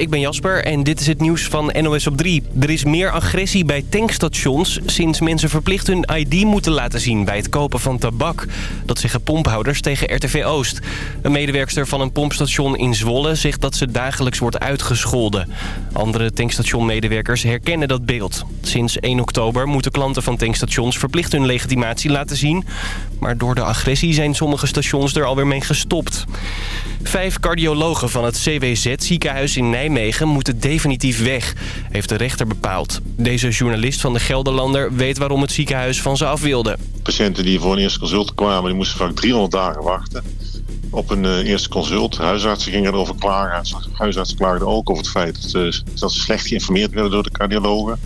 Ik ben Jasper en dit is het nieuws van NOS op 3. Er is meer agressie bij tankstations sinds mensen verplicht hun ID moeten laten zien bij het kopen van tabak. Dat zeggen pomphouders tegen RTV Oost. Een medewerkster van een pompstation in Zwolle zegt dat ze dagelijks wordt uitgescholden. Andere tankstationmedewerkers herkennen dat beeld. Sinds 1 oktober moeten klanten van tankstations verplicht hun legitimatie laten zien. Maar door de agressie zijn sommige stations er alweer mee gestopt. Vijf cardiologen van het CWZ-ziekenhuis in Nijmegen moeten definitief weg, heeft de rechter bepaald. Deze journalist van de Gelderlander weet waarom het ziekenhuis van ze af wilde. Patiënten die voor een eerste consult kwamen, die moesten vaak 300 dagen wachten op een uh, eerste consult. Huisartsen gingen erover klagen. Huisartsen klaagden ook over het feit dat ze slecht geïnformeerd werden door de cardiologen.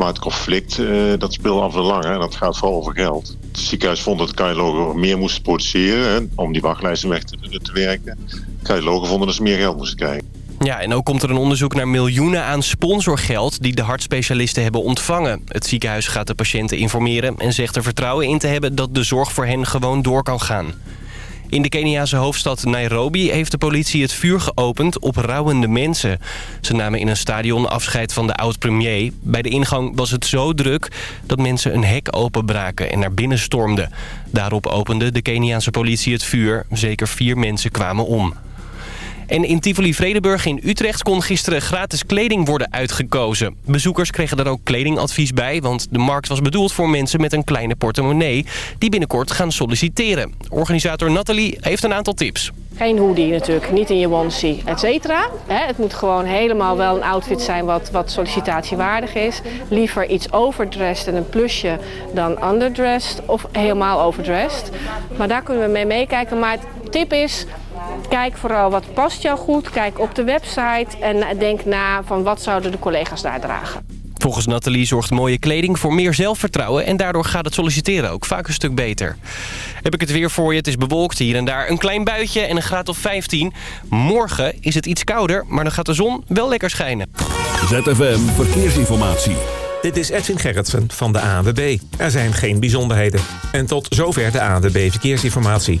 Maar het conflict, uh, dat speelde af en lang en dat gaat vooral over geld. Het ziekenhuis vond dat cardiologen meer moesten produceren hè, om die wachtlijsten weg te, te werken. Cardiologen vonden dat ze meer geld moesten krijgen. Ja, en ook komt er een onderzoek naar miljoenen aan sponsorgeld die de hartspecialisten hebben ontvangen. Het ziekenhuis gaat de patiënten informeren en zegt er vertrouwen in te hebben dat de zorg voor hen gewoon door kan gaan. In de Keniaanse hoofdstad Nairobi heeft de politie het vuur geopend op rouwende mensen. Ze namen in een stadion afscheid van de oud-premier. Bij de ingang was het zo druk dat mensen een hek openbraken en naar binnen stormden. Daarop opende de Keniaanse politie het vuur. Zeker vier mensen kwamen om. En in Tivoli-Vredenburg in Utrecht kon gisteren gratis kleding worden uitgekozen. Bezoekers kregen er ook kledingadvies bij... want de markt was bedoeld voor mensen met een kleine portemonnee... die binnenkort gaan solliciteren. Organisator Nathalie heeft een aantal tips. Geen hoodie natuurlijk, niet in je onesie, et cetera. Het moet gewoon helemaal wel een outfit zijn wat, wat sollicitatiewaardig is. Liever iets overdressed en een plusje dan underdressed of helemaal overdressed. Maar daar kunnen we mee meekijken. Maar het tip is, Kijk vooral wat past jou goed. Kijk op de website en denk na van wat zouden de collega's daar dragen. Volgens Nathalie zorgt mooie kleding voor meer zelfvertrouwen... en daardoor gaat het solliciteren ook vaak een stuk beter. Heb ik het weer voor je. Het is bewolkt hier en daar. Een klein buitje en een graad of 15. Morgen is het iets kouder, maar dan gaat de zon wel lekker schijnen. ZFM Verkeersinformatie. Dit is Edwin Gerritsen van de ANWB. Er zijn geen bijzonderheden. En tot zover de ANWB Verkeersinformatie.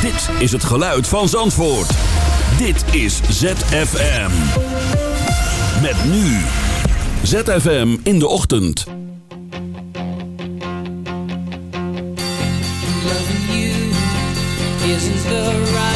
Dit is het geluid van Zandvoort. Dit is ZFM. Met nu. ZFM in de ochtend. Loving you isn't the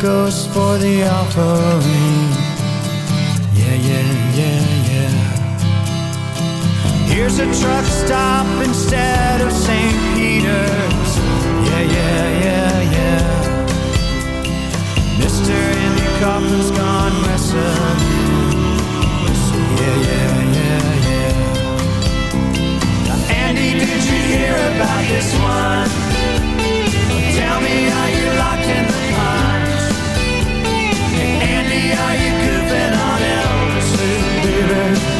goes for the offering. Yeah, yeah, yeah, yeah. Here's a truck stop instead of St. Peter's. Yeah, yeah, yeah, yeah. Mr. Andy Kaufman's gone messing. Yeah, yeah, yeah, yeah. Now, Andy, did you hear about this one? Tell me how you're in the pine are you goofing on Elvis, baby?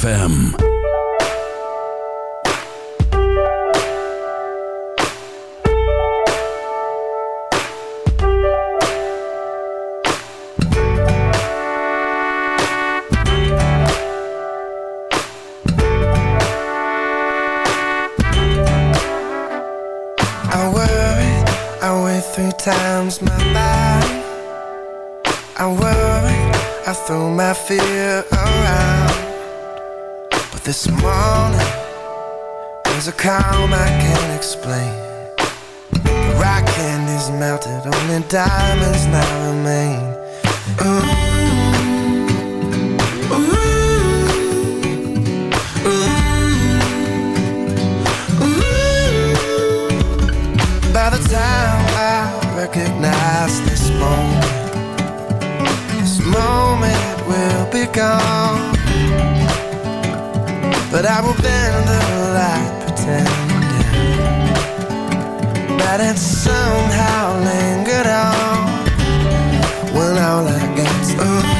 ZFM. gone But I will bend the light pretend That it somehow lingered on. When all I got's ooh.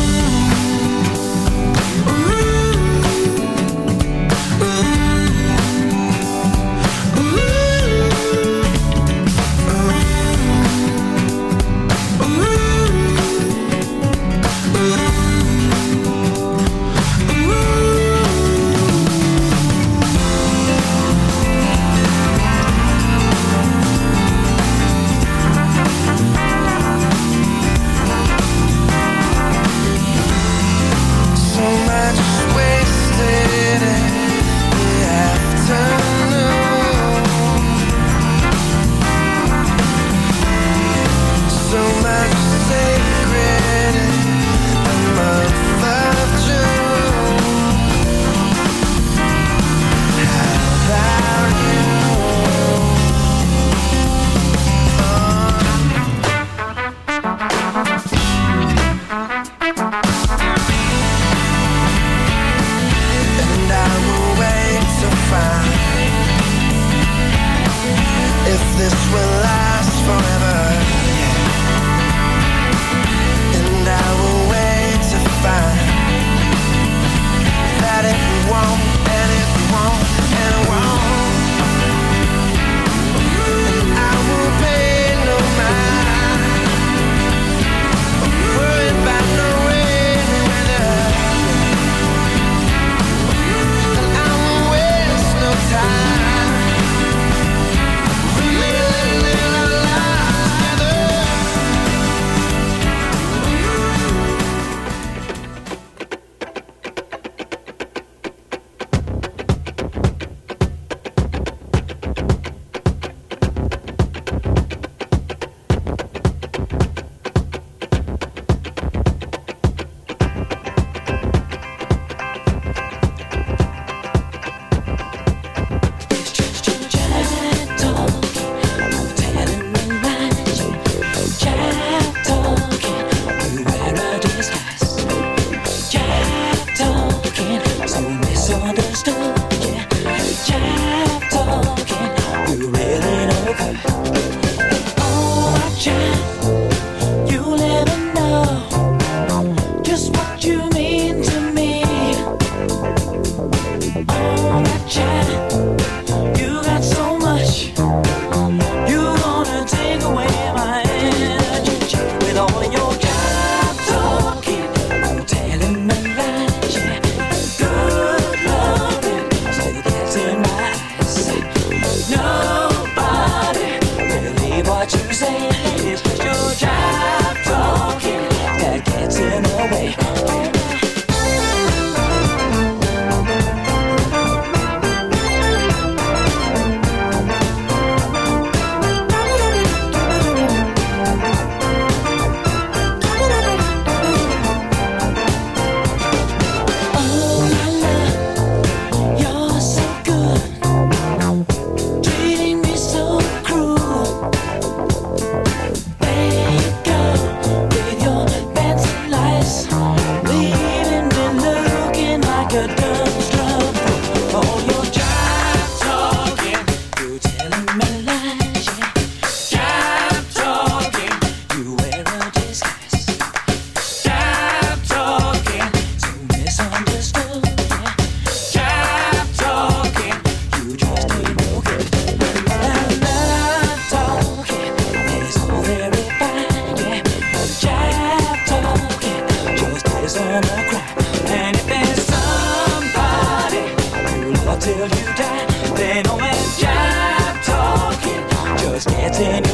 getting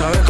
sabes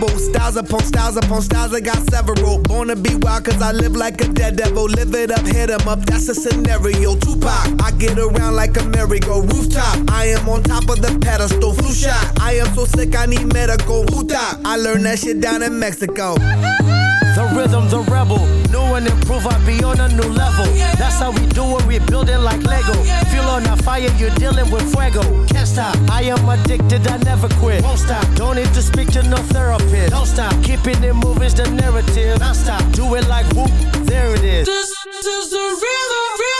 rebel, styles upon styles upon styles, I got several. Born to be wild, cause I live like a dead devil. Live it up, hit 'em up, that's a scenario. Tupac, I get around like a merry-go rooftop. I am on top of the pedestal, flu shot. I am so sick, I need medical. Huta, I learned that shit down in Mexico. The rhythm, the rebel. New and improve, I be on a new level. That's how we do it, we build it like Lego. Feel on a fire, you're dealing with fuego. Can't stop, I am addicted, I never quit. Won't stop, don't need to speak to no therapist. Don't stop, keeping it moving's the narrative. Don't stop, do it like whoop, there it is. This is the rhythm, rhythm,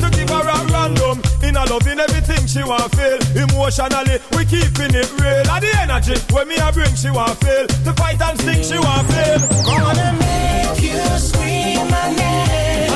To give her a random. In a loving everything she want feel. Emotionally we keeping it real. And the energy when me a bring she want feel. The fight and sting she want feel. Gonna make you scream my name.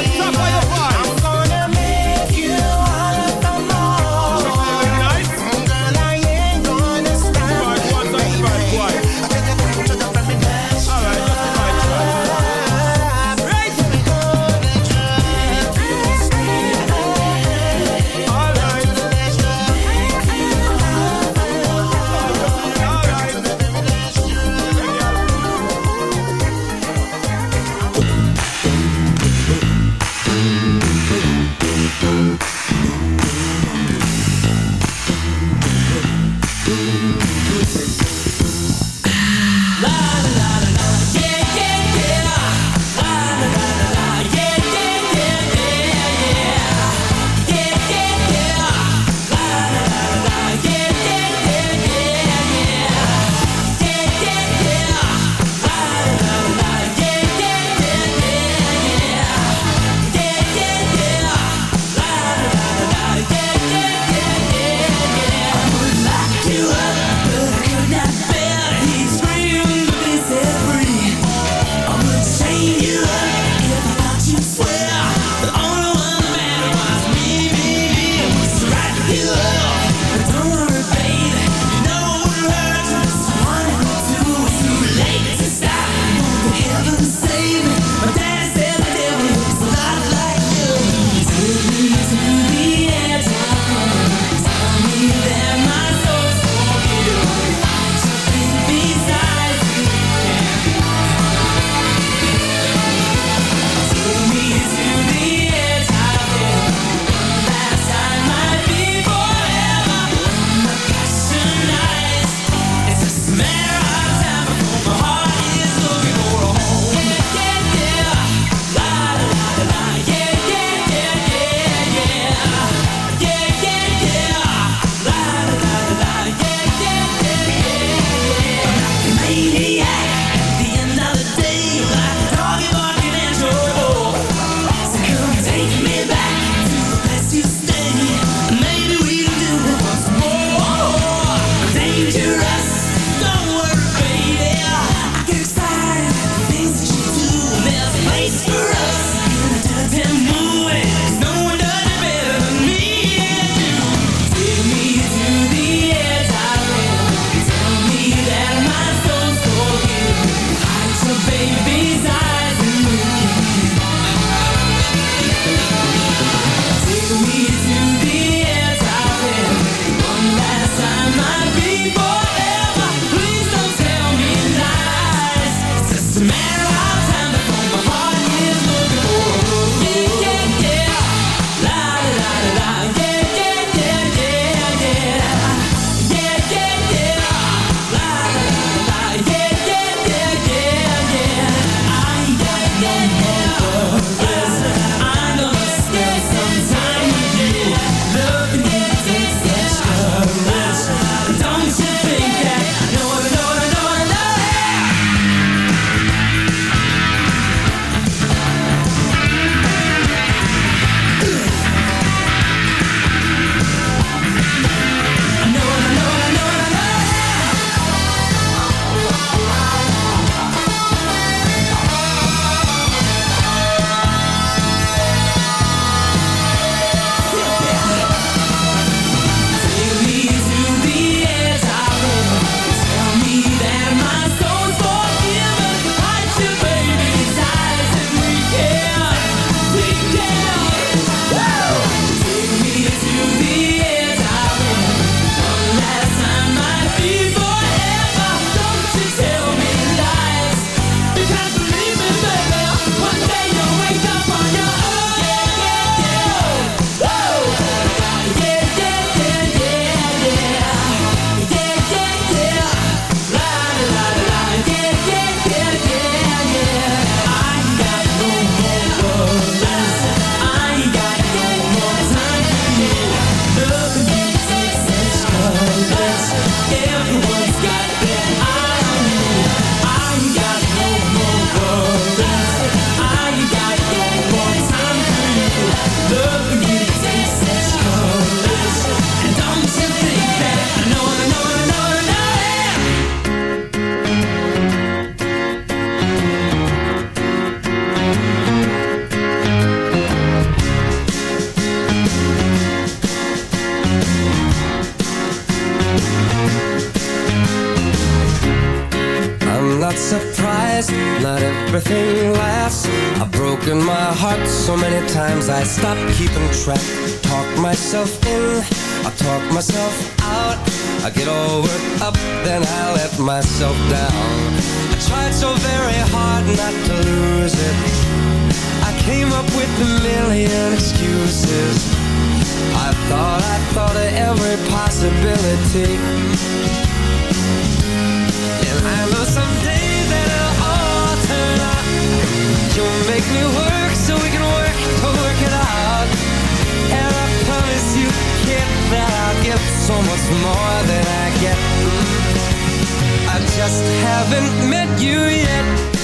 Hard not to lose it. I came up with a million excuses. I thought, I thought of every possibility. And I know someday that it'll all turn out. You'll make me work so we can work to work it out. And I promise you, kid, that I'll give so much more than I get. I just haven't met you yet.